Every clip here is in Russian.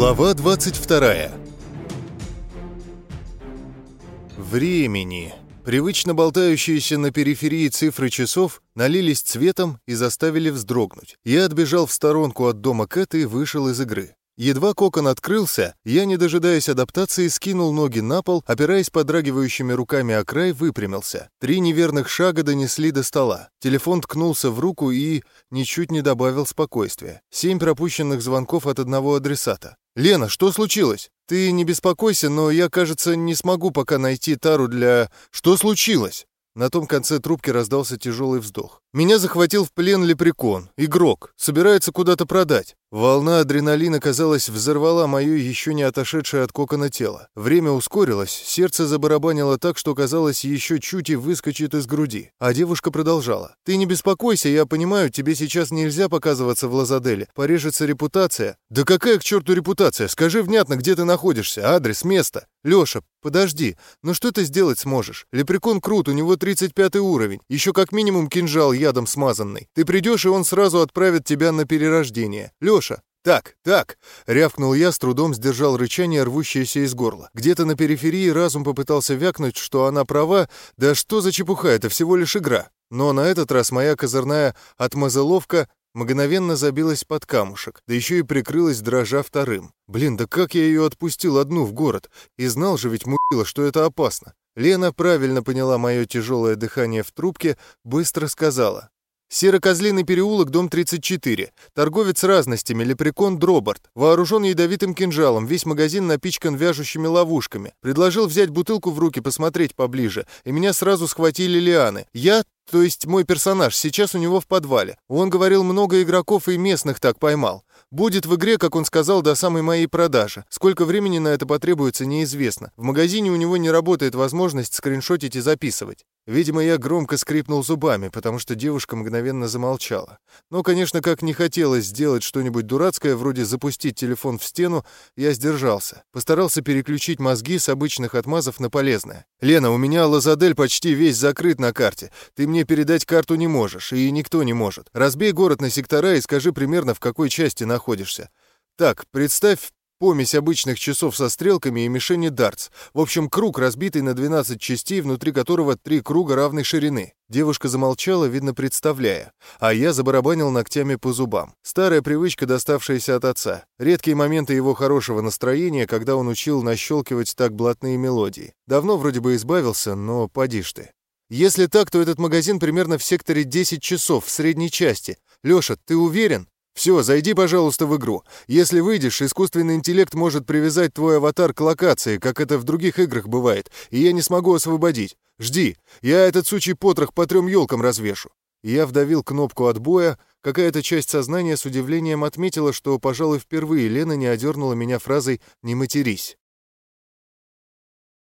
Глава 22 Времени. Привычно болтающиеся на периферии цифры часов налились цветом и заставили вздрогнуть. Я отбежал в сторонку от дома Кэт и вышел из игры. Едва кокон открылся, я, не дожидаясь адаптации, скинул ноги на пол, опираясь подрагивающими руками о край, выпрямился. Три неверных шага донесли до стола. Телефон ткнулся в руку и ничуть не добавил спокойствия. Семь пропущенных звонков от одного адресата. «Лена, что случилось? Ты не беспокойся, но я, кажется, не смогу пока найти тару для... Что случилось?» На том конце трубки раздался тяжелый вздох. «Меня захватил в плен лепрекон, игрок, собирается куда-то продать. Волна адреналина, казалось, взорвала мое еще не отошедшее от кокона тело. Время ускорилось, сердце забарабанило так, что, казалось, еще чуть и выскочит из груди. А девушка продолжала. «Ты не беспокойся, я понимаю, тебе сейчас нельзя показываться в Лазаделе. Порежется репутация». «Да какая к черту репутация? Скажи внятно, где ты находишься, адрес, место». «Леша, подожди, ну что ты сделать сможешь? Лепрекон крут, у него 35 уровень, еще как минимум кинжал ядом смазанный. Ты придешь, и он сразу отправит тебя на перерождение. Леша, «Так, так!» — рявкнул я, с трудом сдержал рычание, рвущееся из горла. Где-то на периферии разум попытался вякнуть, что она права. Да что за чепуха, это всего лишь игра. Но на этот раз моя козырная отмазаловка мгновенно забилась под камушек, да еще и прикрылась дрожа вторым. Блин, да как я ее отпустил одну в город? И знал же ведь мудила, что это опасно. Лена правильно поняла мое тяжелое дыхание в трубке, быстро сказала. Серо-Козлиный переулок, дом 34. Торговец разностями, лепрекон Дробарт. Вооружен ядовитым кинжалом, весь магазин напичкан вяжущими ловушками. Предложил взять бутылку в руки, посмотреть поближе, и меня сразу схватили лианы. Я, то есть мой персонаж, сейчас у него в подвале. Он говорил, много игроков и местных так поймал. Будет в игре, как он сказал, до самой моей продажи. Сколько времени на это потребуется, неизвестно. В магазине у него не работает возможность скриншотить и записывать. Видимо, я громко скрипнул зубами, потому что девушка мгновенно замолчала. Но, конечно, как не хотелось сделать что-нибудь дурацкое, вроде запустить телефон в стену, я сдержался. Постарался переключить мозги с обычных отмазов на полезное. «Лена, у меня Лазадель почти весь закрыт на карте. Ты мне передать карту не можешь, и никто не может. Разбей город на сектора и скажи примерно, в какой части находишься. Так, представь помесь обычных часов со стрелками и мишени дартс. В общем, круг, разбитый на 12 частей, внутри которого три круга равной ширины. Девушка замолчала, видно, представляя, а я забарабанил ногтями по зубам. Старая привычка, доставшаяся от отца. Редкие моменты его хорошего настроения, когда он учил нащелкивать так блатные мелодии. Давно вроде бы избавился, но поди ж ты. Если так, то этот магазин примерно в секторе 10 часов, в средней части. Лёша, ты уверен? Все, зайди, пожалуйста, в игру. Если выйдешь, искусственный интеллект может привязать твой аватар к локации, как это в других играх бывает, и я не смогу освободить. Жди, я этот сучий потрох по трем елкам развешу. Я вдавил кнопку отбоя. Какая-то часть сознания с удивлением отметила, что, пожалуй, впервые Лена не одернула меня фразой «не матерись».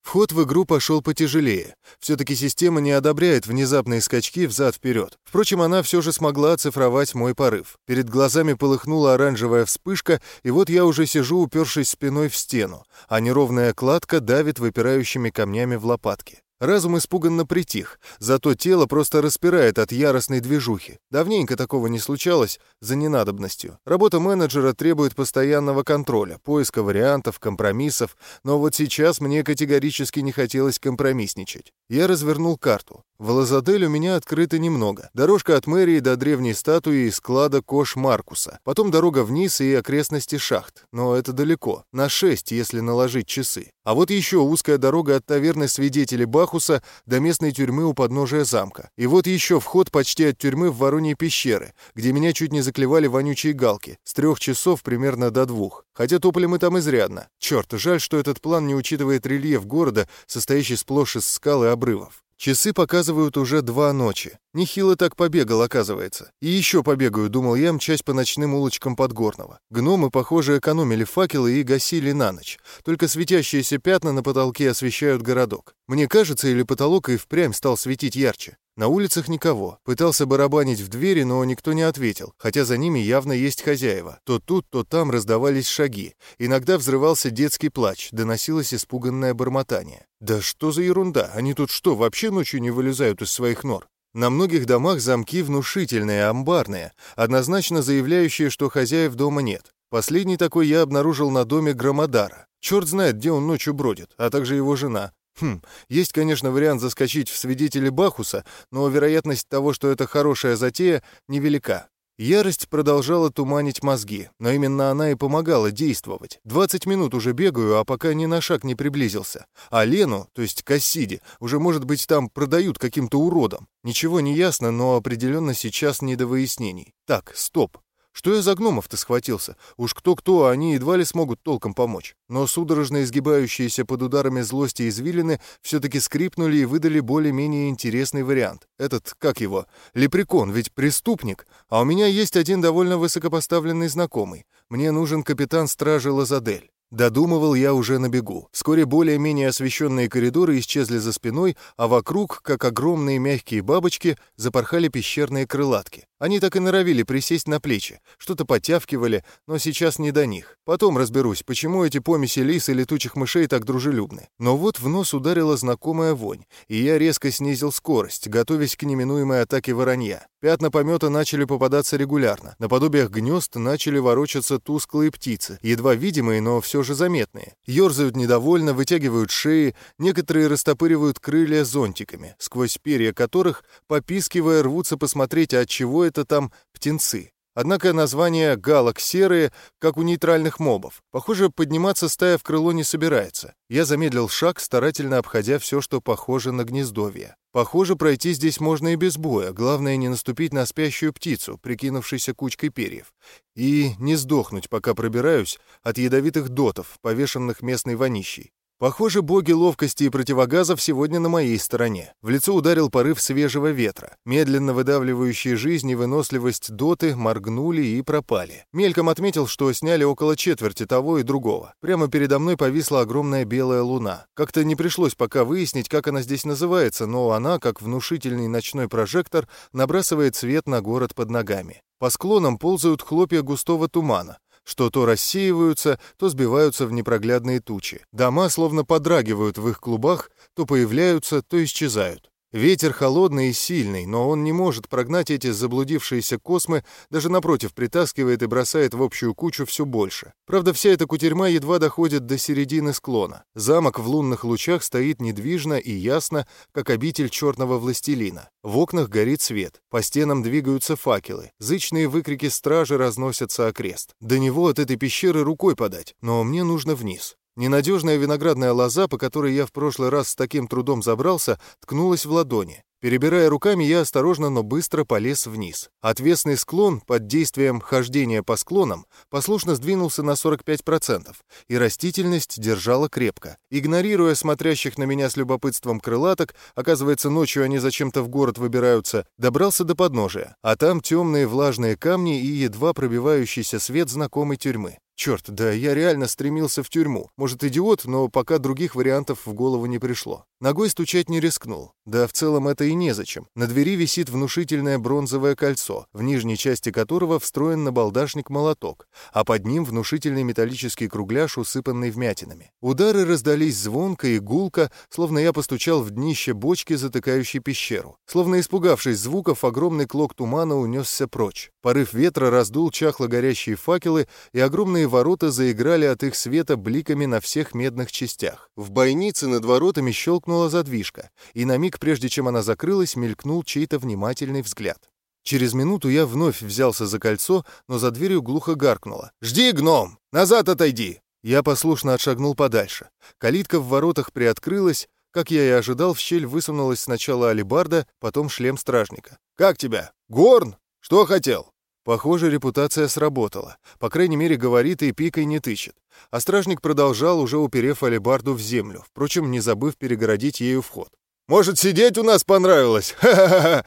Вход в игру пошел потяжелее. Все-таки система не одобряет внезапные скачки взад-вперед. Впрочем, она все же смогла оцифровать мой порыв. Перед глазами полыхнула оранжевая вспышка, и вот я уже сижу, упершись спиной в стену, а неровная кладка давит выпирающими камнями в лопатки. Разум испуганно притих, зато тело просто распирает от яростной движухи. Давненько такого не случалось за ненадобностью. Работа менеджера требует постоянного контроля, поиска вариантов, компромиссов, но вот сейчас мне категорически не хотелось компромиссничать. Я развернул карту. В Лазадель у меня открыто немного. Дорожка от мэрии до древней статуи и склада Кош Маркуса. Потом дорога вниз и окрестности шахт. Но это далеко. На шесть, если наложить часы. А вот еще узкая дорога от таверны свидетелей Бахуса до местной тюрьмы у подножия замка. И вот еще вход почти от тюрьмы в Вороньи пещеры, где меня чуть не заклевали вонючие галки. С трех часов примерно до двух. Хотя топали мы там изрядно. Черт, жаль, что этот план не учитывает рельеф города, состоящий сплошь из скал и обрывов. Часы показывают уже два ночи. Нехило так побегал, оказывается. И еще побегаю, думал я, мчась по ночным улочкам Подгорного. Гномы, похоже, экономили факелы и гасили на ночь. Только светящиеся пятна на потолке освещают городок. Мне кажется, или потолок и впрямь стал светить ярче. На улицах никого. Пытался барабанить в двери, но никто не ответил, хотя за ними явно есть хозяева. То тут, то там раздавались шаги. Иногда взрывался детский плач, доносилось испуганное бормотание. Да что за ерунда? Они тут что, вообще ночью не вылезают из своих нор? На многих домах замки внушительные, амбарные, однозначно заявляющие, что хозяев дома нет. Последний такой я обнаружил на доме Громодара. Черт знает, где он ночью бродит, а также его жена. Хм, есть, конечно, вариант заскочить в свидетели Бахуса, но вероятность того, что это хорошая затея, невелика. Ярость продолжала туманить мозги, но именно она и помогала действовать. 20 минут уже бегаю, а пока ни на шаг не приблизился. А Лену, то есть Кассиди, уже, может быть, там продают каким-то уродом. Ничего не ясно, но определенно сейчас не до выяснений. Так, стоп. Что я за гномов-то схватился? Уж кто-кто, а они едва ли смогут толком помочь. Но судорожно изгибающиеся под ударами злости извилины все-таки скрипнули и выдали более-менее интересный вариант. Этот, как его, лепрекон, ведь преступник. А у меня есть один довольно высокопоставленный знакомый. Мне нужен капитан стражи Лазадель. Додумывал я уже на бегу. Вскоре более-менее освещенные коридоры исчезли за спиной, а вокруг, как огромные мягкие бабочки, запорхали пещерные крылатки. Они так и норовили присесть на плечи, что-то потявкивали, но сейчас не до них. Потом разберусь, почему эти помеси лис и летучих мышей так дружелюбны. Но вот в нос ударила знакомая вонь, и я резко снизил скорость, готовясь к неминуемой атаке воронья. Пятна помета начали попадаться регулярно. На подобиях гнезд начали ворочаться тусклые птицы, едва видимые, но все же заметные. Ёрзают недовольно, вытягивают шеи, некоторые растопыривают крылья зонтиками, сквозь перья которых, попискивая, рвутся посмотреть, от чего это там птенцы. Однако название галок серые, как у нейтральных мобов. Похоже, подниматься стая в крыло не собирается. Я замедлил шаг, старательно обходя все, что похоже на гнездовье. Похоже, пройти здесь можно и без боя. Главное, не наступить на спящую птицу, прикинувшейся кучкой перьев. И не сдохнуть, пока пробираюсь от ядовитых дотов, повешенных местной вонищей. Похоже, боги ловкости и противогазов сегодня на моей стороне. В лицо ударил порыв свежего ветра. Медленно выдавливающие жизнь и выносливость доты моргнули и пропали. Мельком отметил, что сняли около четверти того и другого. Прямо передо мной повисла огромная белая луна. Как-то не пришлось пока выяснить, как она здесь называется, но она, как внушительный ночной прожектор, набрасывает свет на город под ногами. По склонам ползают хлопья густого тумана что то рассеиваются, то сбиваются в непроглядные тучи. Дома словно подрагивают в их клубах, то появляются, то исчезают. Ветер холодный и сильный, но он не может прогнать эти заблудившиеся космы, даже напротив притаскивает и бросает в общую кучу все больше. Правда, вся эта кутерьма едва доходит до середины склона. Замок в лунных лучах стоит недвижно и ясно, как обитель черного властелина. В окнах горит свет, по стенам двигаются факелы, зычные выкрики стражи разносятся окрест. До него от этой пещеры рукой подать, но мне нужно вниз. Ненадежная виноградная лоза, по которой я в прошлый раз с таким трудом забрался, ткнулась в ладони. Перебирая руками, я осторожно, но быстро полез вниз. Отвесный склон под действием хождения по склонам послушно сдвинулся на 45%, и растительность держала крепко. Игнорируя смотрящих на меня с любопытством крылаток, оказывается, ночью они зачем-то в город выбираются, добрался до подножия, а там темные влажные камни и едва пробивающийся свет знакомой тюрьмы. Черт, да я реально стремился в тюрьму. Может, идиот, но пока других вариантов в голову не пришло. Ногой стучать не рискнул. Да в целом это и незачем. На двери висит внушительное бронзовое кольцо, в нижней части которого встроен набалдашник-молоток, а под ним внушительный металлический кругляш, усыпанный вмятинами. Удары раздались звонко и гулко, словно я постучал в днище бочки, затыкающей пещеру. Словно испугавшись звуков, огромный клок тумана унесся прочь. Порыв ветра раздул чахло горящие факелы, и огромные ворота заиграли от их света бликами на всех медных частях. В бойнице над воротами щелкнула задвижка, и на миг, прежде чем она закрылась, мелькнул чей-то внимательный взгляд. Через минуту я вновь взялся за кольцо, но за дверью глухо гаркнуло. «Жди, гном! Назад отойди!» Я послушно отшагнул подальше. Калитка в воротах приоткрылась, как я и ожидал, в щель высунулась сначала алебарда, потом шлем стражника. «Как тебя? Горн? Что хотел?» Похоже, репутация сработала. По крайней мере, говорит и пикой не тычет. А стражник продолжал, уже уперев алебарду в землю, впрочем, не забыв перегородить ею вход. «Может, сидеть у нас понравилось? Ха-ха-ха!»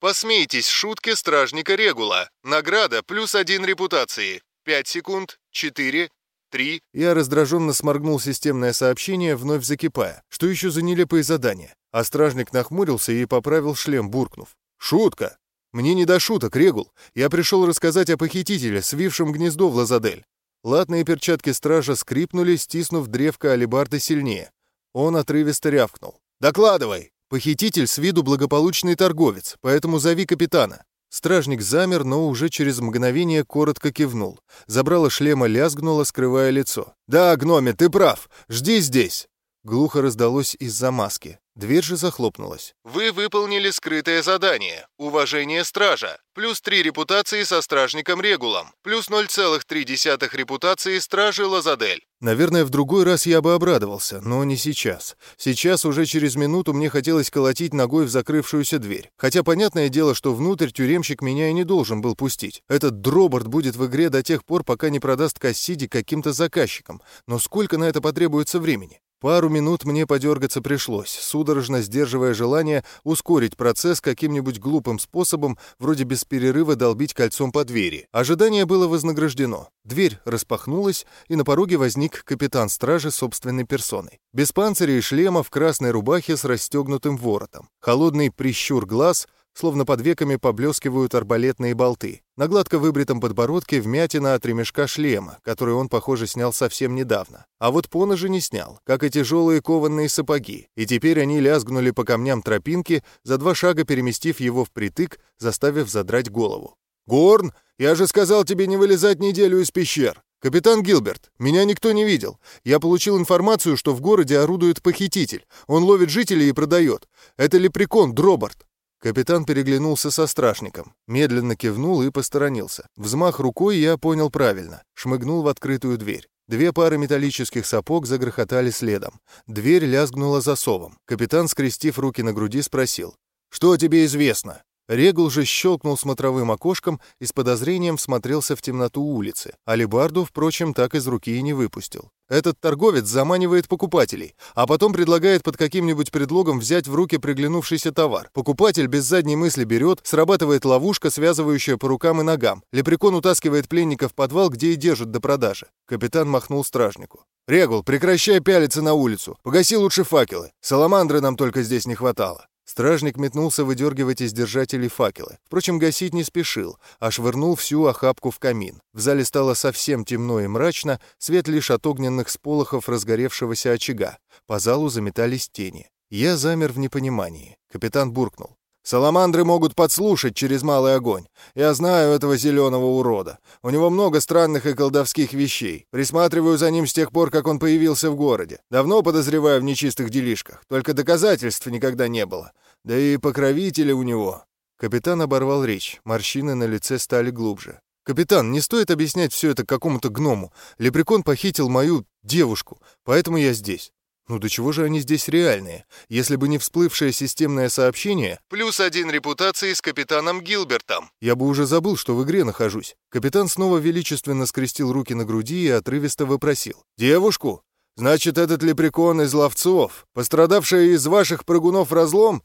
Посмейтесь, шутки стражника Регула. Награда плюс один репутации. Пять секунд, четыре, три. Я раздраженно сморгнул системное сообщение, вновь закипая. Что еще за нелепые задания? А стражник нахмурился и поправил шлем, буркнув. «Шутка! Мне не до шуток, Регул. Я пришел рассказать о похитителе, свившем гнездо в Лазадель. Латные перчатки стража скрипнули, стиснув древко алебарды сильнее. Он отрывисто рявкнул. «Докладывай! Похититель с виду благополучный торговец, поэтому зови капитана». Стражник замер, но уже через мгновение коротко кивнул. Забрало шлема лязгнуло, скрывая лицо. «Да, гноме, ты прав. Жди здесь!» Глухо раздалось из-за маски. Дверь же захлопнулась. «Вы выполнили скрытое задание. Уважение стража. Плюс 3 репутации со стражником Регулом. Плюс 0,3 репутации стражи Лазадель». Наверное, в другой раз я бы обрадовался, но не сейчас. Сейчас уже через минуту мне хотелось колотить ногой в закрывшуюся дверь. Хотя понятное дело, что внутрь тюремщик меня и не должен был пустить. Этот дроборт будет в игре до тех пор, пока не продаст Кассиди каким-то заказчикам. Но сколько на это потребуется времени? Пару минут мне подергаться пришлось, судорожно сдерживая желание ускорить процесс каким-нибудь глупым способом, вроде без перерыва долбить кольцом по двери. Ожидание было вознаграждено. Дверь распахнулась, и на пороге возник капитан стражи собственной персоной. Без панциря и шлема в красной рубахе с расстегнутым воротом. Холодный прищур глаз — словно под веками поблескивают арбалетные болты. На гладко выбритом подбородке вмятина от ремешка шлема, который он, похоже, снял совсем недавно. А вот поножи не снял, как и тяжелые кованные сапоги, и теперь они лязгнули по камням тропинки, за два шага переместив его впритык, заставив задрать голову. «Горн, я же сказал тебе не вылезать неделю из пещер!» «Капитан Гилберт, меня никто не видел. Я получил информацию, что в городе орудует похититель. Он ловит жителей и продает. Это лепрекон Дробарт. Капитан переглянулся со страшником, медленно кивнул и посторонился. Взмах рукой я понял правильно, шмыгнул в открытую дверь. Две пары металлических сапог загрохотали следом. Дверь лязгнула засовом. Капитан, скрестив руки на груди, спросил. «Что тебе известно?» Регул же щелкнул смотровым окошком и с подозрением всмотрелся в темноту улицы. Алибарду, впрочем, так из руки и не выпустил. Этот торговец заманивает покупателей, а потом предлагает под каким-нибудь предлогом взять в руки приглянувшийся товар. Покупатель без задней мысли берет, срабатывает ловушка, связывающая по рукам и ногам. Лепрекон утаскивает пленника в подвал, где и держит до продажи. Капитан махнул стражнику. «Регул, прекращай пялиться на улицу. Погаси лучше факелы. Саламандры нам только здесь не хватало». Стражник метнулся выдергивать из держателей факелы. Впрочем, гасить не спешил, а швырнул всю охапку в камин. В зале стало совсем темно и мрачно, свет лишь от огненных сполохов разгоревшегося очага. По залу заметались тени. Я замер в непонимании. Капитан буркнул. Саламандры могут подслушать через малый огонь. Я знаю этого зеленого урода. У него много странных и колдовских вещей. Присматриваю за ним с тех пор, как он появился в городе. Давно подозреваю в нечистых делишках. Только доказательств никогда не было. Да и покровители у него. Капитан оборвал речь. Морщины на лице стали глубже. «Капитан, не стоит объяснять все это какому-то гному. Лепрекон похитил мою девушку, поэтому я здесь. Ну до чего же они здесь реальные? Если бы не всплывшее системное сообщение «Плюс один репутации с капитаном Гилбертом», я бы уже забыл, что в игре нахожусь. Капитан снова величественно скрестил руки на груди и отрывисто вопросил. «Девушку? Значит, этот лепрекон из ловцов, пострадавшая из ваших прыгунов разлом?»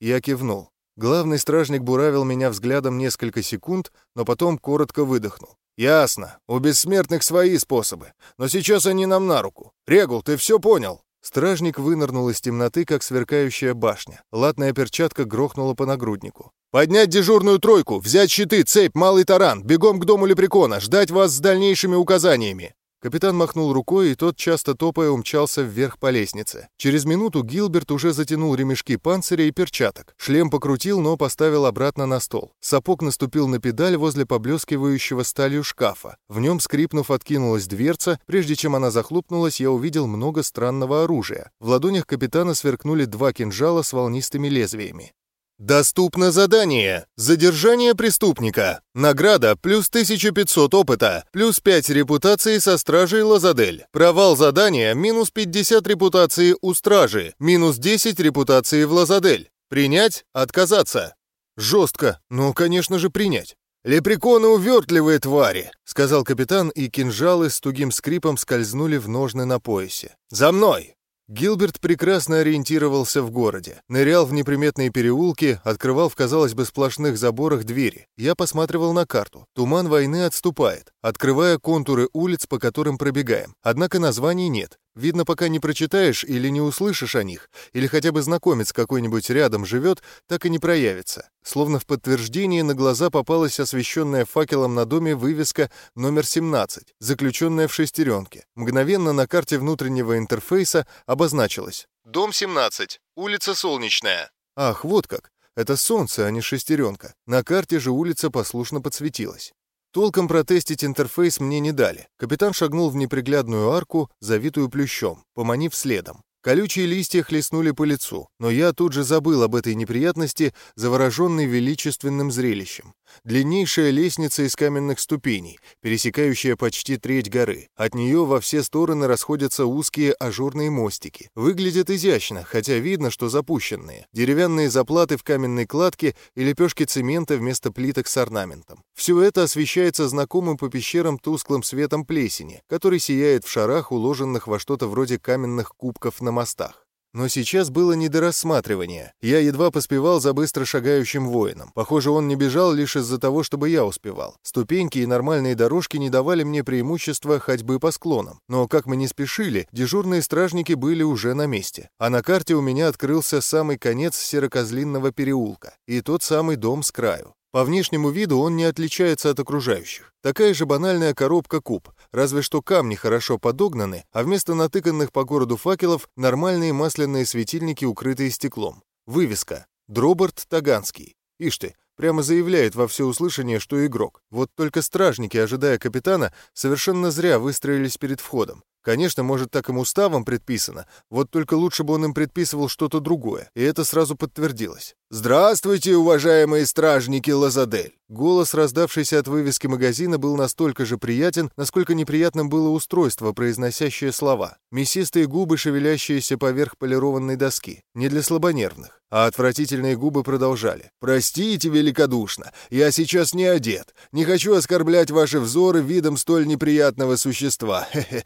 Я кивнул. Главный стражник буравил меня взглядом несколько секунд, но потом коротко выдохнул. «Ясно. У бессмертных свои способы. Но сейчас они нам на руку. Регул, ты все понял?» Стражник вынырнул из темноты, как сверкающая башня. Латная перчатка грохнула по нагруднику. «Поднять дежурную тройку! Взять щиты, цепь, малый таран! Бегом к дому лепрекона! Ждать вас с дальнейшими указаниями!» Капитан махнул рукой, и тот, часто топая, умчался вверх по лестнице. Через минуту Гилберт уже затянул ремешки панциря и перчаток. Шлем покрутил, но поставил обратно на стол. Сапог наступил на педаль возле поблескивающего сталью шкафа. В нем, скрипнув, откинулась дверца. Прежде чем она захлопнулась, я увидел много странного оружия. В ладонях капитана сверкнули два кинжала с волнистыми лезвиями. Доступно задание. Задержание преступника. Награда плюс 1500 опыта, плюс 5 репутации со стражей Лазадель. Провал задания минус 50 репутации у стражи, минус 10 репутации в Лазадель. Принять, отказаться. Жестко, но, конечно же, принять. «Лепреконы увертливые твари», — сказал капитан, и кинжалы с тугим скрипом скользнули в ножны на поясе. «За мной!» Гилберт прекрасно ориентировался в городе. Нырял в неприметные переулки, открывал в, казалось бы, сплошных заборах двери. Я посматривал на карту. Туман войны отступает, открывая контуры улиц, по которым пробегаем. Однако названий нет. Видно, пока не прочитаешь или не услышишь о них, или хотя бы знакомец какой-нибудь рядом живет, так и не проявится. Словно в подтверждение на глаза попалась освещенная факелом на доме вывеска номер 17, заключенная в шестеренке. Мгновенно на карте внутреннего интерфейса обозначилась. «Дом 17, улица Солнечная». Ах, вот как. Это солнце, а не шестеренка. На карте же улица послушно подсветилась. Толком протестить интерфейс мне не дали. Капитан шагнул в неприглядную арку, завитую плющом, поманив следом. Колючие листья хлестнули по лицу, но я тут же забыл об этой неприятности, завороженный величественным зрелищем. Длиннейшая лестница из каменных ступеней, пересекающая почти треть горы. От нее во все стороны расходятся узкие ажурные мостики. Выглядят изящно, хотя видно, что запущенные. Деревянные заплаты в каменной кладке и лепешки цемента вместо плиток с орнаментом. Все это освещается знакомым по пещерам тусклым светом плесени, который сияет в шарах, уложенных во что-то вроде каменных кубков на мостах. Но сейчас было не до рассматривания. Я едва поспевал за быстро шагающим воином. Похоже, он не бежал лишь из-за того, чтобы я успевал. Ступеньки и нормальные дорожки не давали мне преимущества ходьбы по склонам. Но как мы не спешили, дежурные стражники были уже на месте. А на карте у меня открылся самый конец Серокозлинного переулка и тот самый дом с краю. По внешнему виду он не отличается от окружающих. Такая же банальная коробка-куб, разве что камни хорошо подогнаны, а вместо натыканных по городу факелов нормальные масляные светильники, укрытые стеклом. Вывеска «Дроберт Таганский». Ишь ты, прямо заявляет во всеуслышание, что игрок. Вот только стражники, ожидая капитана, совершенно зря выстроились перед входом. Конечно, может, так им уставом предписано, вот только лучше бы он им предписывал что-то другое, и это сразу подтвердилось. «Здравствуйте, уважаемые стражники Лазадель!» Голос, раздавшийся от вывески магазина, был настолько же приятен, насколько неприятным было устройство, произносящее слова. Мясистые губы, шевелящиеся поверх полированной доски. Не для слабонервных. А отвратительные губы продолжали. «Простите великодушно, я сейчас не одет. Не хочу оскорблять ваши взоры видом столь неприятного существа. Хе-хе,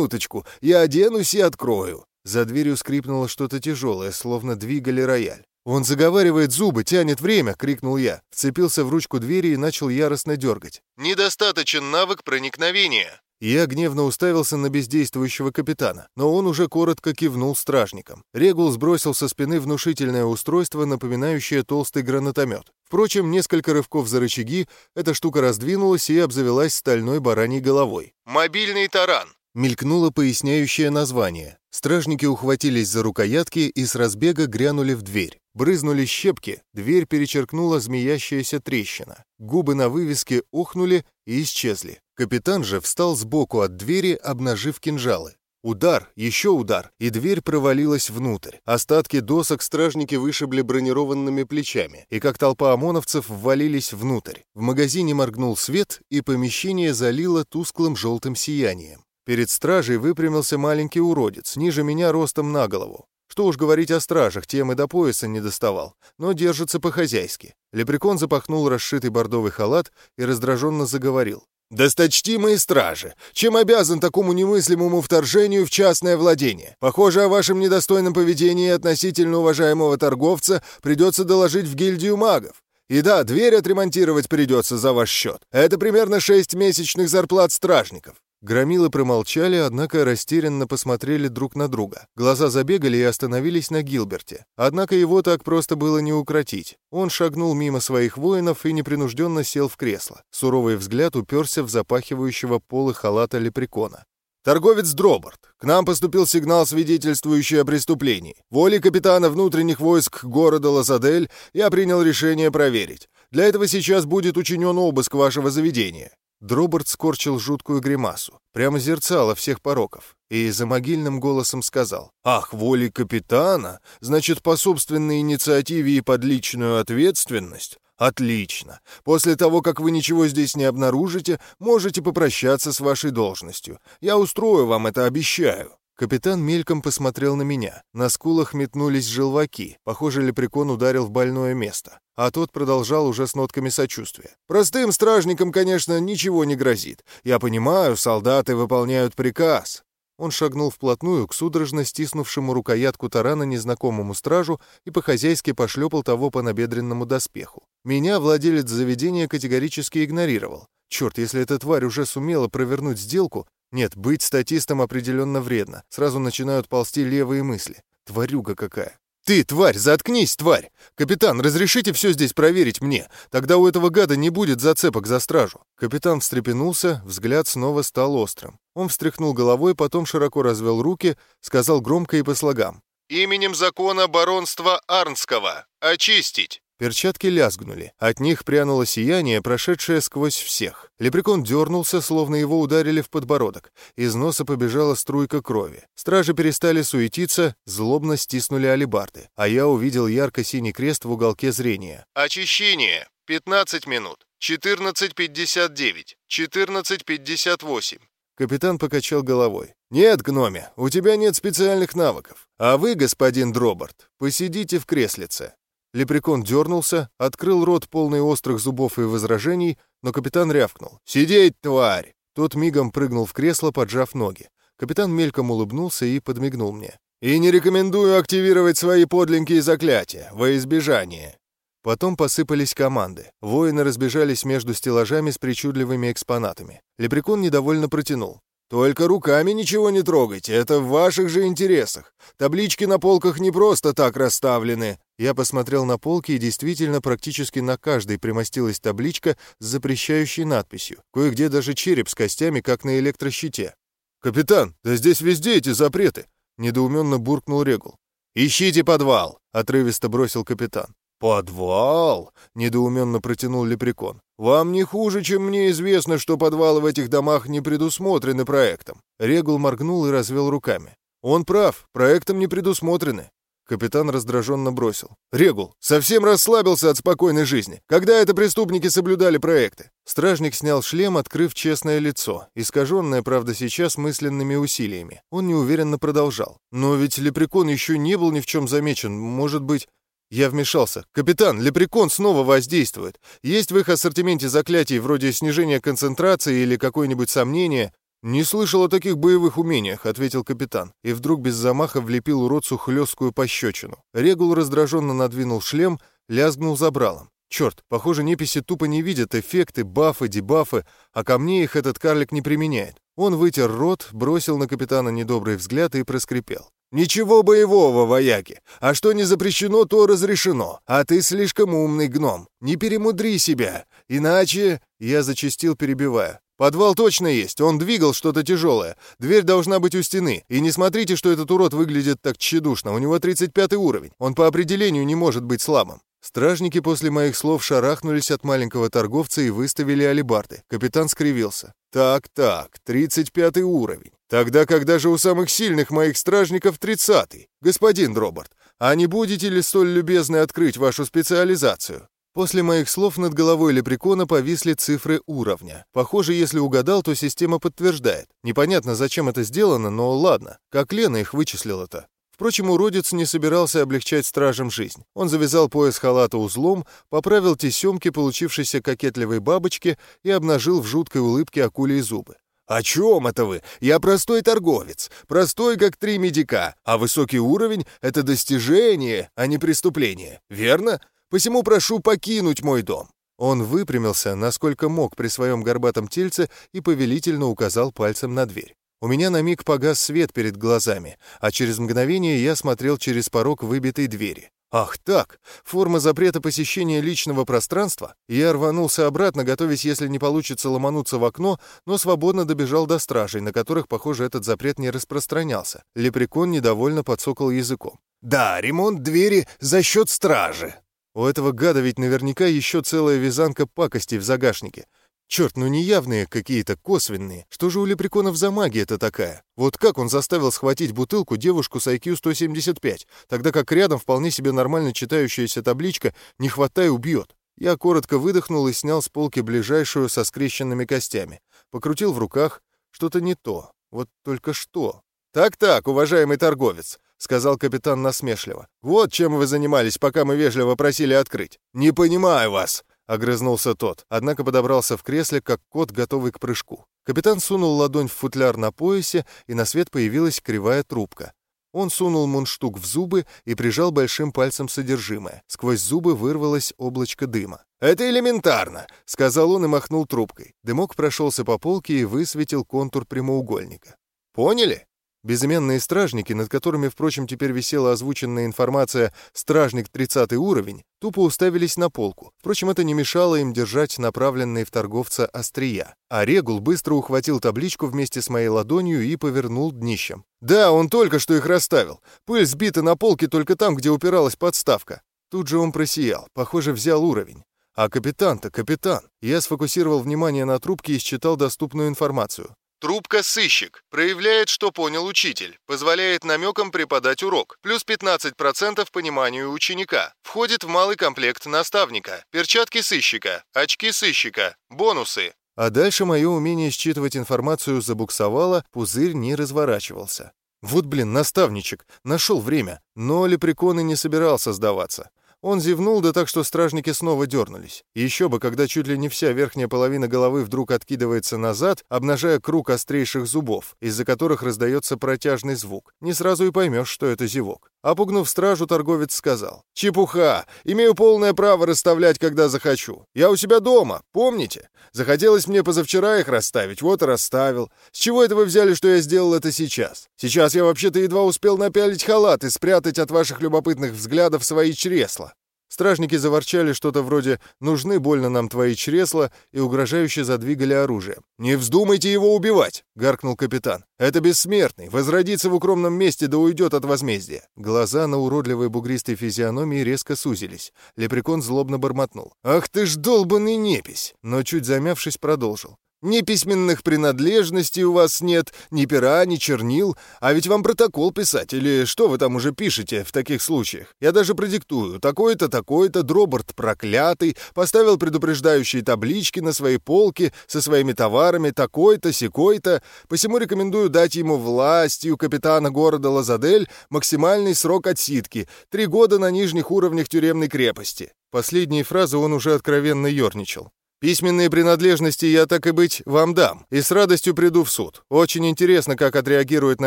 минуточку, я оденусь и открою». За дверью скрипнуло что-то тяжелое, словно двигали рояль. «Он заговаривает зубы, тянет время!» — крикнул я. Вцепился в ручку двери и начал яростно дергать. «Недостаточен навык проникновения!» Я гневно уставился на бездействующего капитана, но он уже коротко кивнул стражникам. Регул сбросил со спины внушительное устройство, напоминающее толстый гранатомет. Впрочем, несколько рывков за рычаги, эта штука раздвинулась и обзавелась стальной бараньей головой. «Мобильный таран!» Мелькнуло поясняющее название. Стражники ухватились за рукоятки и с разбега грянули в дверь. Брызнули щепки, дверь перечеркнула змеящаяся трещина. Губы на вывеске ухнули и исчезли. Капитан же встал сбоку от двери, обнажив кинжалы. Удар, еще удар, и дверь провалилась внутрь. Остатки досок стражники вышибли бронированными плечами, и как толпа ОМОНовцев ввалились внутрь. В магазине моргнул свет, и помещение залило тусклым желтым сиянием. Перед стражей выпрямился маленький уродец, ниже меня ростом на голову. Что уж говорить о стражах, тем и до пояса не доставал, но держится по-хозяйски. Лепрекон запахнул расшитый бордовый халат и раздраженно заговорил. «Досточтимые стражи, чем обязан такому немыслимому вторжению в частное владение? Похоже, о вашем недостойном поведении относительно уважаемого торговца придется доложить в гильдию магов. И да, дверь отремонтировать придется за ваш счет. Это примерно шесть месячных зарплат стражников. Громилы промолчали, однако растерянно посмотрели друг на друга. Глаза забегали и остановились на Гилберте. Однако его так просто было не укротить. Он шагнул мимо своих воинов и непринужденно сел в кресло. Суровый взгляд уперся в запахивающего полы халата лепрекона. «Торговец Дробарт, к нам поступил сигнал, свидетельствующий о преступлении. Воли капитана внутренних войск города Лазадель я принял решение проверить. Для этого сейчас будет учинен обыск вашего заведения. Дроберт скорчил жуткую гримасу, прямо зерцало всех пороков, и за могильным голосом сказал, «Ах, воли капитана, значит, по собственной инициативе и под личную ответственность? Отлично. После того, как вы ничего здесь не обнаружите, можете попрощаться с вашей должностью. Я устрою вам это, обещаю». Капитан мельком посмотрел на меня. На скулах метнулись желваки. Похоже, лепрекон ударил в больное место. А тот продолжал уже с нотками сочувствия. «Простым стражникам, конечно, ничего не грозит. Я понимаю, солдаты выполняют приказ». Он шагнул вплотную к судорожно стиснувшему рукоятку тарана незнакомому стражу и по-хозяйски пошлепал того по набедренному доспеху. Меня владелец заведения категорически игнорировал. Черт, если эта тварь уже сумела провернуть сделку, нет, быть статистом определенно вредно. Сразу начинают ползти левые мысли. Тварюга какая. «Ты, тварь, заткнись, тварь! Капитан, разрешите все здесь проверить мне? Тогда у этого гада не будет зацепок за стражу». Капитан встрепенулся, взгляд снова стал острым. Он встряхнул головой, потом широко развел руки, сказал громко и по слогам. «Именем закона баронства Арнского! Очистить!» Перчатки лязгнули. От них прянуло сияние, прошедшее сквозь всех. Лепрекон дернулся, словно его ударили в подбородок. Из носа побежала струйка крови. Стражи перестали суетиться, злобно стиснули алибарды. А я увидел ярко-синий крест в уголке зрения. «Очищение! 15 минут! 14.59! 14.58!» Капитан покачал головой. «Нет, гноме, у тебя нет специальных навыков. А вы, господин Дробарт, посидите в креслице. Лепрекон дернулся, открыл рот полный острых зубов и возражений, но капитан рявкнул. «Сидеть, тварь!» Тот мигом прыгнул в кресло, поджав ноги. Капитан мельком улыбнулся и подмигнул мне. «И не рекомендую активировать свои подленькие заклятия, во избежание». Потом посыпались команды. Воины разбежались между стеллажами с причудливыми экспонатами. Лепрекон недовольно протянул. «Только руками ничего не трогайте, это в ваших же интересах. Таблички на полках не просто так расставлены». Я посмотрел на полки, и действительно практически на каждой примостилась табличка с запрещающей надписью. Кое-где даже череп с костями, как на электрощите. «Капитан, да здесь везде эти запреты!» — недоуменно буркнул Регул. «Ищите подвал!» — отрывисто бросил капитан. «Подвал?» — недоуменно протянул Лепрекон. «Вам не хуже, чем мне известно, что подвалы в этих домах не предусмотрены проектом». Регул моргнул и развел руками. «Он прав, проектом не предусмотрены». Капитан раздраженно бросил. «Регул, совсем расслабился от спокойной жизни. Когда это преступники соблюдали проекты?» Стражник снял шлем, открыв честное лицо, искаженное, правда, сейчас мысленными усилиями. Он неуверенно продолжал. «Но ведь Лепрекон еще не был ни в чем замечен. Может быть...» Я вмешался. «Капитан, лепрекон снова воздействует. Есть в их ассортименте заклятий вроде снижения концентрации или какое-нибудь сомнение?» «Не слышал о таких боевых умениях», — ответил капитан, и вдруг без замаха влепил уродцу хлесткую пощечину. Регул раздраженно надвинул шлем, лязгнул забралом. Черт, похоже, неписи тупо не видят эффекты, бафы, дебафы, а ко мне их этот карлик не применяет. Он вытер рот, бросил на капитана недобрый взгляд и проскрипел. «Ничего боевого, вояки. А что не запрещено, то разрешено. А ты слишком умный гном. Не перемудри себя. Иначе...» Я зачастил, перебивая. «Подвал точно есть. Он двигал что-то тяжелое. Дверь должна быть у стены. И не смотрите, что этот урод выглядит так тщедушно. У него 35 уровень. Он по определению не может быть слабым. Стражники после моих слов шарахнулись от маленького торговца и выставили алибарды. Капитан скривился. «Так-так, 35 уровень. Тогда когда же у самых сильных моих стражников 30-й? Господин Дробарт, а не будете ли столь любезны открыть вашу специализацию?» После моих слов над головой лепрекона повисли цифры уровня. Похоже, если угадал, то система подтверждает. Непонятно, зачем это сделано, но ладно. Как Лена их вычислила-то? Впрочем, уродец не собирался облегчать стражам жизнь. Он завязал пояс халата узлом, поправил тесемки получившейся кокетливой бабочки и обнажил в жуткой улыбке акулии зубы. «О чем это вы? Я простой торговец, простой, как три медика, а высокий уровень — это достижение, а не преступление, верно? Посему прошу покинуть мой дом». Он выпрямился, насколько мог при своем горбатом тельце и повелительно указал пальцем на дверь. У меня на миг погас свет перед глазами, а через мгновение я смотрел через порог выбитой двери. Ах так, форма запрета посещения личного пространства? Я рванулся обратно, готовясь, если не получится, ломануться в окно, но свободно добежал до стражей, на которых, похоже, этот запрет не распространялся. Лепрекон недовольно подсокал языком. «Да, ремонт двери за счет стражи». У этого гада ведь наверняка еще целая вязанка пакостей в загашнике. Черт, ну неявные какие-то, косвенные. Что же у лепреконов за магия-то такая? Вот как он заставил схватить бутылку девушку с IQ 175, тогда как рядом вполне себе нормально читающаяся табличка «Не хватай, убьет». Я коротко выдохнул и снял с полки ближайшую со скрещенными костями. Покрутил в руках. Что-то не то. Вот только что. «Так-так, уважаемый торговец», — сказал капитан насмешливо. «Вот чем вы занимались, пока мы вежливо просили открыть». «Не понимаю вас», огрызнулся тот, однако подобрался в кресле, как кот, готовый к прыжку. Капитан сунул ладонь в футляр на поясе, и на свет появилась кривая трубка. Он сунул мундштук в зубы и прижал большим пальцем содержимое. Сквозь зубы вырвалось облачко дыма. «Это элементарно», — сказал он и махнул трубкой. Дымок прошелся по полке и высветил контур прямоугольника. «Поняли?» Безыменные стражники, над которыми, впрочем, теперь висела озвученная информация «Стражник 30 уровень», тупо уставились на полку. Впрочем, это не мешало им держать направленные в торговца острия. А Регул быстро ухватил табличку вместе с моей ладонью и повернул днищем. «Да, он только что их расставил. Пыль сбита на полке только там, где упиралась подставка». Тут же он просиял, похоже, взял уровень. А капитан-то капитан. Я сфокусировал внимание на трубке и считал доступную информацию. Трубка «Сыщик» проявляет, что понял учитель, позволяет намекам преподать урок, плюс 15% пониманию ученика, входит в малый комплект наставника, перчатки сыщика, очки сыщика, бонусы. А дальше мое умение считывать информацию забуксовало, пузырь не разворачивался. Вот, блин, наставничек, нашел время, но лепрекон не собирался сдаваться. Он зевнул, да так, что стражники снова дернулись. Еще бы, когда чуть ли не вся верхняя половина головы вдруг откидывается назад, обнажая круг острейших зубов, из-за которых раздается протяжный звук. Не сразу и поймешь, что это зевок. Опугнув стражу, торговец сказал. «Чепуха! Имею полное право расставлять, когда захочу. Я у себя дома, помните? Захотелось мне позавчера их расставить, вот и расставил. С чего это вы взяли, что я сделал это сейчас? Сейчас я вообще-то едва успел напялить халат и спрятать от ваших любопытных взглядов свои чресла. Стражники заворчали что-то вроде «нужны больно нам твои чресла» и угрожающе задвигали оружие. «Не вздумайте его убивать!» — гаркнул капитан. «Это бессмертный, возродится в укромном месте да уйдет от возмездия». Глаза на уродливой бугристой физиономии резко сузились. Лепрекон злобно бормотнул. «Ах ты ж долбанный непись!» Но чуть замявшись, продолжил. Ни письменных принадлежностей у вас нет, ни пера, ни чернил. А ведь вам протокол писать, или что вы там уже пишете в таких случаях? Я даже продиктую. Такой-то, такой-то, Дроберт проклятый, поставил предупреждающие таблички на своей полке со своими товарами, такой-то, секой-то. Посему рекомендую дать ему властью капитана города Лазадель максимальный срок отсидки — три года на нижних уровнях тюремной крепости. Последние фразы он уже откровенно ерничал. Письменные принадлежности я, так и быть, вам дам, и с радостью приду в суд. Очень интересно, как отреагирует на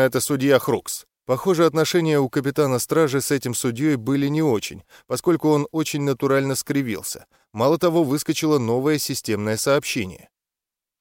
это судья Хрукс. Похоже, отношения у капитана стражи с этим судьей были не очень, поскольку он очень натурально скривился. Мало того, выскочило новое системное сообщение.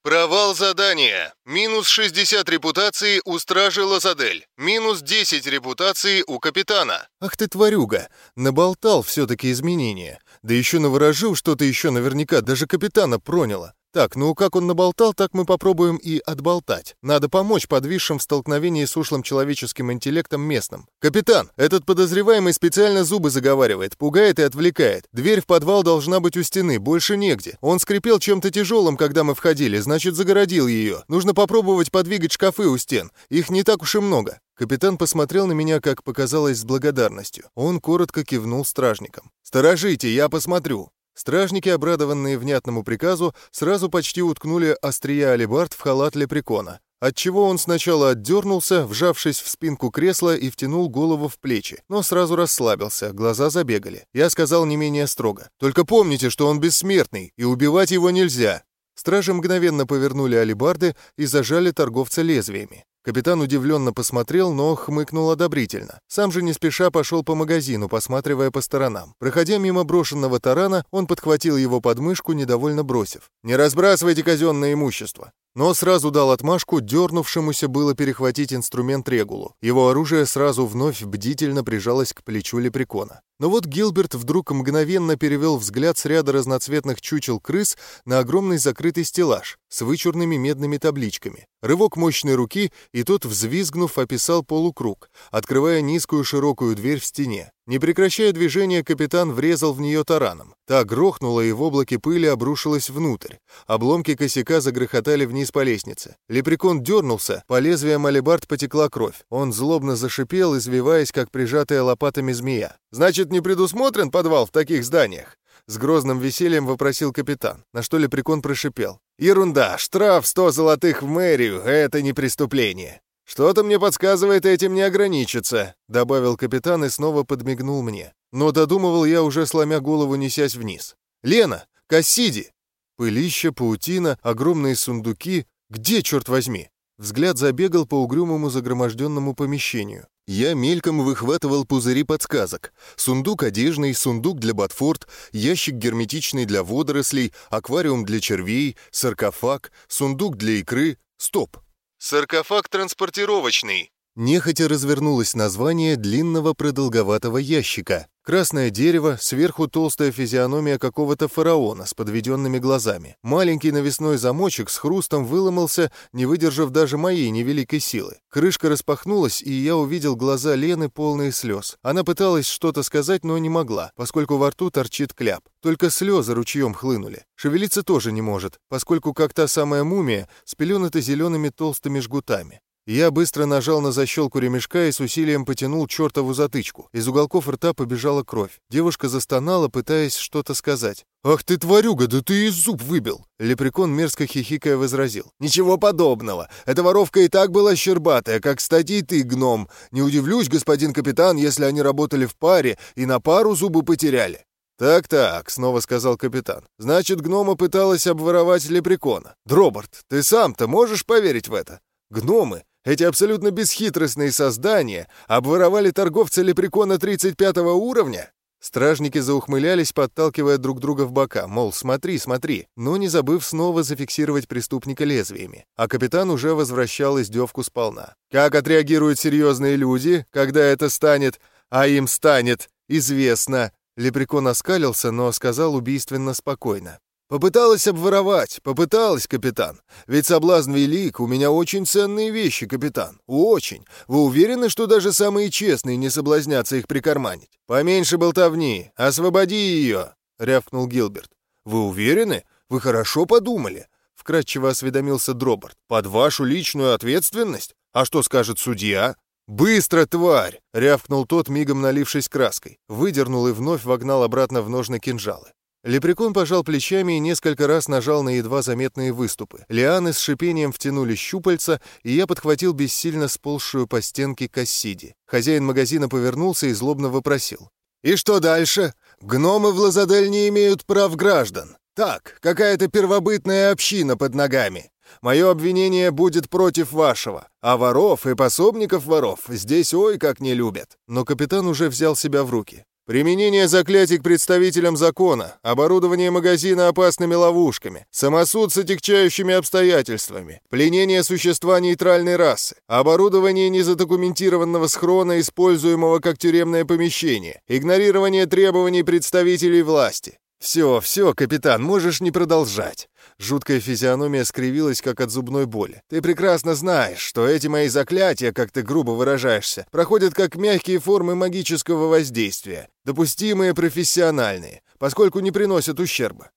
Провал задания. Минус 60 репутации у стражи Лазадель. Минус 10 репутации у капитана. Ах ты тварюга. Наболтал все-таки изменения. Да еще наворожил что-то еще наверняка, даже капитана проняло. Так, ну как он наболтал, так мы попробуем и отболтать. Надо помочь подвисшим в столкновении с ушлым человеческим интеллектом местным. Капитан, этот подозреваемый специально зубы заговаривает, пугает и отвлекает. Дверь в подвал должна быть у стены, больше негде. Он скрипел чем-то тяжелым, когда мы входили, значит, загородил ее. Нужно попробовать подвигать шкафы у стен. Их не так уж и много. Капитан посмотрел на меня, как показалось, с благодарностью. Он коротко кивнул стражникам. «Сторожите, я посмотрю». Стражники, обрадованные внятному приказу, сразу почти уткнули острия алебард в халат лепрекона, отчего он сначала отдернулся, вжавшись в спинку кресла и втянул голову в плечи, но сразу расслабился, глаза забегали. Я сказал не менее строго. «Только помните, что он бессмертный, и убивать его нельзя». Стражи мгновенно повернули алебарды и зажали торговца лезвиями. Капитан удивленно посмотрел, но хмыкнул одобрительно. Сам же не спеша пошел по магазину, посматривая по сторонам. Проходя мимо брошенного тарана, он подхватил его подмышку, недовольно бросив. «Не разбрасывайте казенное имущество!» Но сразу дал отмашку, дернувшемуся было перехватить инструмент Регулу. Его оружие сразу вновь бдительно прижалось к плечу лепрекона. Но вот Гилберт вдруг мгновенно перевел взгляд с ряда разноцветных чучел крыс на огромный закрытый стеллаж с вычурными медными табличками. Рывок мощной руки, и тот, взвизгнув, описал полукруг, открывая низкую широкую дверь в стене. Не прекращая движения, капитан врезал в нее тараном. Та грохнула и в облаке пыли обрушилась внутрь. Обломки косяка загрохотали вниз по лестнице. Лепрекон дернулся, по лезвиям алебард потекла кровь. Он злобно зашипел, извиваясь, как прижатая лопатами змея. «Значит, не предусмотрен подвал в таких зданиях?» С грозным весельем вопросил капитан, на что лепрекон прошипел. «Ерунда! Штраф сто золотых в мэрию — это не преступление!» «Что-то мне подсказывает, этим не ограничиться», — добавил капитан и снова подмигнул мне. Но додумывал я уже, сломя голову, несясь вниз. «Лена! Кассиди!» Пылища, паутина, огромные сундуки. Где, черт возьми? Взгляд забегал по угрюмому загроможденному помещению. Я мельком выхватывал пузыри подсказок. Сундук одежный, сундук для ботфорд, ящик герметичный для водорослей, аквариум для червей, саркофаг, сундук для икры. Стоп! Саркофаг транспортировочный. Нехотя развернулось название длинного продолговатого ящика. Красное дерево, сверху толстая физиономия какого-то фараона с подведенными глазами. Маленький навесной замочек с хрустом выломался, не выдержав даже моей невеликой силы. Крышка распахнулась, и я увидел глаза Лены полные слез. Она пыталась что-то сказать, но не могла, поскольку во рту торчит кляп. Только слезы ручьем хлынули. Шевелиться тоже не может, поскольку как та самая мумия, спелената зелеными толстыми жгутами. Я быстро нажал на защелку ремешка и с усилием потянул чертову затычку. Из уголков рта побежала кровь. Девушка застонала, пытаясь что-то сказать. «Ах ты, тварюга, да ты и зуб выбил!» Лепрекон мерзко хихикая возразил. «Ничего подобного. Эта воровка и так была щербатая, как, кстати, и ты, гном. Не удивлюсь, господин капитан, если они работали в паре и на пару зубы потеряли». «Так-так», — снова сказал капитан. «Значит, гнома пыталась обворовать лепрекона. Дроберт, ты сам-то можешь поверить в это? Гномы эти абсолютно бесхитростные создания обворовали торговца лепрекона 35 уровня? Стражники заухмылялись, подталкивая друг друга в бока, мол, смотри, смотри, но не забыв снова зафиксировать преступника лезвиями. А капитан уже возвращал издевку сполна. Как отреагируют серьезные люди, когда это станет, а им станет, известно? Лепрекон оскалился, но сказал убийственно спокойно. Попыталась обворовать, попыталась, капитан. Ведь соблазн велик, у меня очень ценные вещи, капитан. Очень. Вы уверены, что даже самые честные не соблазнятся их прикарманить? Поменьше болтовни. Освободи ее, рявкнул Гилберт. Вы уверены? Вы хорошо подумали? Вкратчиво осведомился Дробарт. Под вашу личную ответственность? А что скажет судья? «Быстро, тварь!» — рявкнул тот, мигом налившись краской. Выдернул и вновь вогнал обратно в ножны кинжалы. Лепрекон пожал плечами и несколько раз нажал на едва заметные выступы. Лианы с шипением втянули щупальца, и я подхватил бессильно сползшую по стенке Кассиди. Хозяин магазина повернулся и злобно вопросил. «И что дальше? Гномы в Лазадель не имеют прав граждан. Так, какая-то первобытная община под ногами. Мое обвинение будет против вашего, а воров и пособников воров здесь ой как не любят». Но капитан уже взял себя в руки. Применение заклятий к представителям закона, оборудование магазина опасными ловушками, самосуд с отягчающими обстоятельствами, пленение существа нейтральной расы, оборудование незадокументированного схрона, используемого как тюремное помещение, игнорирование требований представителей власти. Все, все, капитан, можешь не продолжать. Жуткая физиономия скривилась, как от зубной боли. «Ты прекрасно знаешь, что эти мои заклятия, как ты грубо выражаешься, проходят как мягкие формы магического воздействия, допустимые профессиональные, поскольку не приносят ущерба.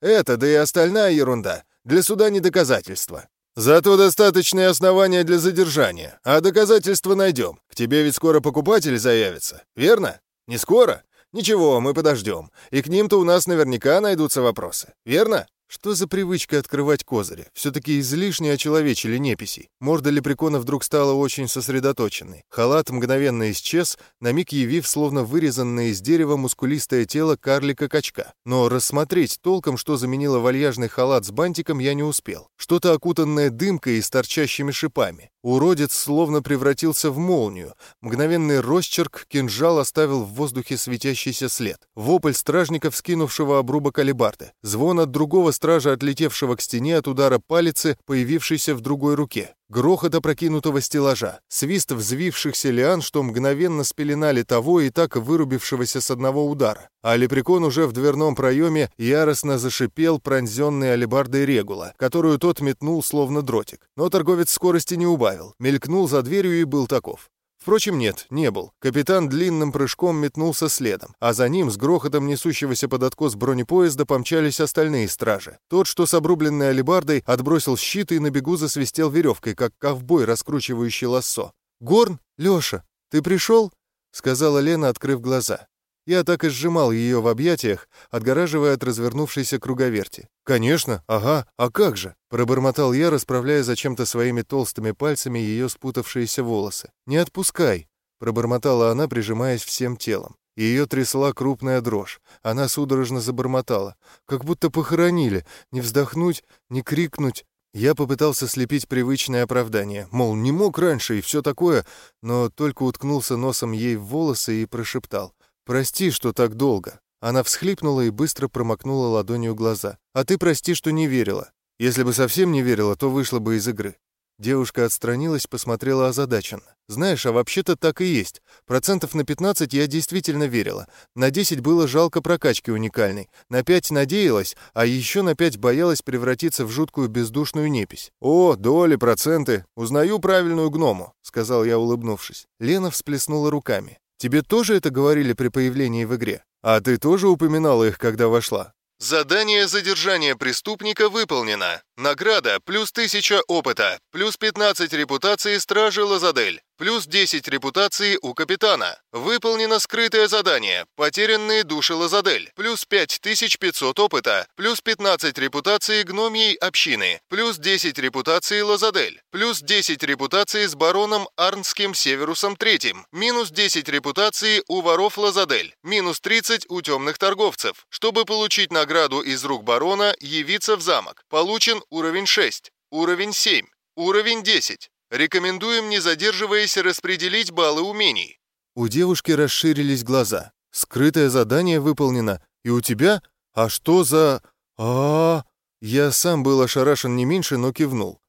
Это, да и остальная ерунда, для суда не доказательства. Зато достаточные основания для задержания, а доказательства найдем. К тебе ведь скоро покупатель заявится, верно? Не скоро? Ничего, мы подождем. И к ним-то у нас наверняка найдутся вопросы, верно? Что за привычка открывать козыри? Все-таки излишне очеловечили неписей. Морда лепрекона вдруг стала очень сосредоточенной. Халат мгновенно исчез, на миг явив словно вырезанное из дерева мускулистое тело карлика-качка. Но рассмотреть толком, что заменило вальяжный халат с бантиком, я не успел. Что-то окутанное дымкой и с торчащими шипами. Уродец словно превратился в молнию. Мгновенный росчерк, кинжал оставил в воздухе светящийся след. Вопль стражника, вскинувшего обрубок алебарды. Звон от другого стража, отлетевшего к стене от удара палицы, появившейся в другой руке. Грохот опрокинутого стеллажа. Свист взвившихся лиан, что мгновенно спеленали того и так вырубившегося с одного удара. А лепрекон уже в дверном проеме яростно зашипел, пронзенный алебардой регула, которую тот метнул словно дротик. Но торговец скорости не убавил. Мелькнул за дверью и был таков. Впрочем, нет, не был. Капитан длинным прыжком метнулся следом, а за ним с грохотом несущегося под откос бронепоезда помчались остальные стражи. Тот, что с обрубленной алебардой, отбросил щит и на бегу засвистел веревкой, как ковбой, раскручивающий лассо. «Горн? Леша, ты пришел?» — сказала Лена, открыв глаза. Я так и сжимал ее в объятиях, отгораживая от развернувшейся круговерти. «Конечно, ага, а как же?» — пробормотал я, расправляя зачем-то своими толстыми пальцами ее спутавшиеся волосы. «Не отпускай!» — пробормотала она, прижимаясь всем телом. Ее трясла крупная дрожь. Она судорожно забормотала. Как будто похоронили. Не вздохнуть, не крикнуть. Я попытался слепить привычное оправдание. Мол, не мог раньше и все такое, но только уткнулся носом ей в волосы и прошептал. «Прости, что так долго». Она всхлипнула и быстро промокнула ладонью глаза. «А ты прости, что не верила. Если бы совсем не верила, то вышла бы из игры». Девушка отстранилась, посмотрела озадаченно. «Знаешь, а вообще-то так и есть. Процентов на 15 я действительно верила. На 10 было жалко прокачки уникальной. На 5 надеялась, а еще на 5 боялась превратиться в жуткую бездушную непись. «О, доли, проценты. Узнаю правильную гному», — сказал я, улыбнувшись. Лена всплеснула руками. «Тебе тоже это говорили при появлении в игре? А ты тоже упоминала их, когда вошла?» Задание задержания преступника выполнено. Награда плюс 1000 опыта, плюс 15 репутации стражи Лазадель, плюс 10 репутации у капитана. Выполнено скрытое задание «Потерянные души Лазадель», плюс 5500 опыта, плюс 15 репутации гномьей общины, плюс 10 репутации Лазадель, плюс 10 репутации с бароном Арнским Северусом III, минус 10 репутации у воров Лазадель, минус 30 у темных торговцев. Чтобы получить награду из рук барона, явиться в замок. Получен уровень 6, уровень 7, уровень 10. Рекомендуем, не задерживаясь, распределить баллы умений. У девушки расширились глаза. Скрытое задание выполнено. И у тебя? А что за... а, Я сам был ошарашен не меньше, но кивнул.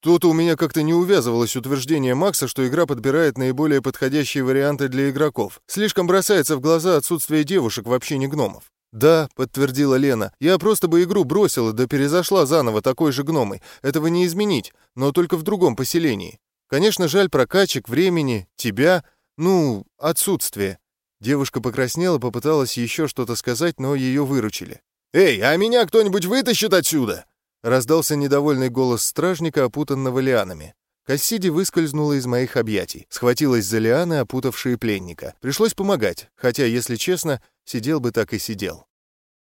Тут у меня как-то не увязывалось утверждение Макса, что игра подбирает наиболее подходящие варианты для игроков. Слишком бросается в глаза отсутствие девушек в общине гномов. «Да», — подтвердила Лена, — «я просто бы игру бросила, да перезашла заново такой же гномой. Этого не изменить, но только в другом поселении. Конечно, жаль прокачек, времени, тебя, ну, отсутствие». Девушка покраснела, попыталась еще что-то сказать, но ее выручили. «Эй, а меня кто-нибудь вытащит отсюда?» Раздался недовольный голос стражника, опутанного лианами. Кассиди выскользнула из моих объятий, схватилась за лианы, опутавшие пленника. Пришлось помогать, хотя, если честно, сидел бы так и сидел.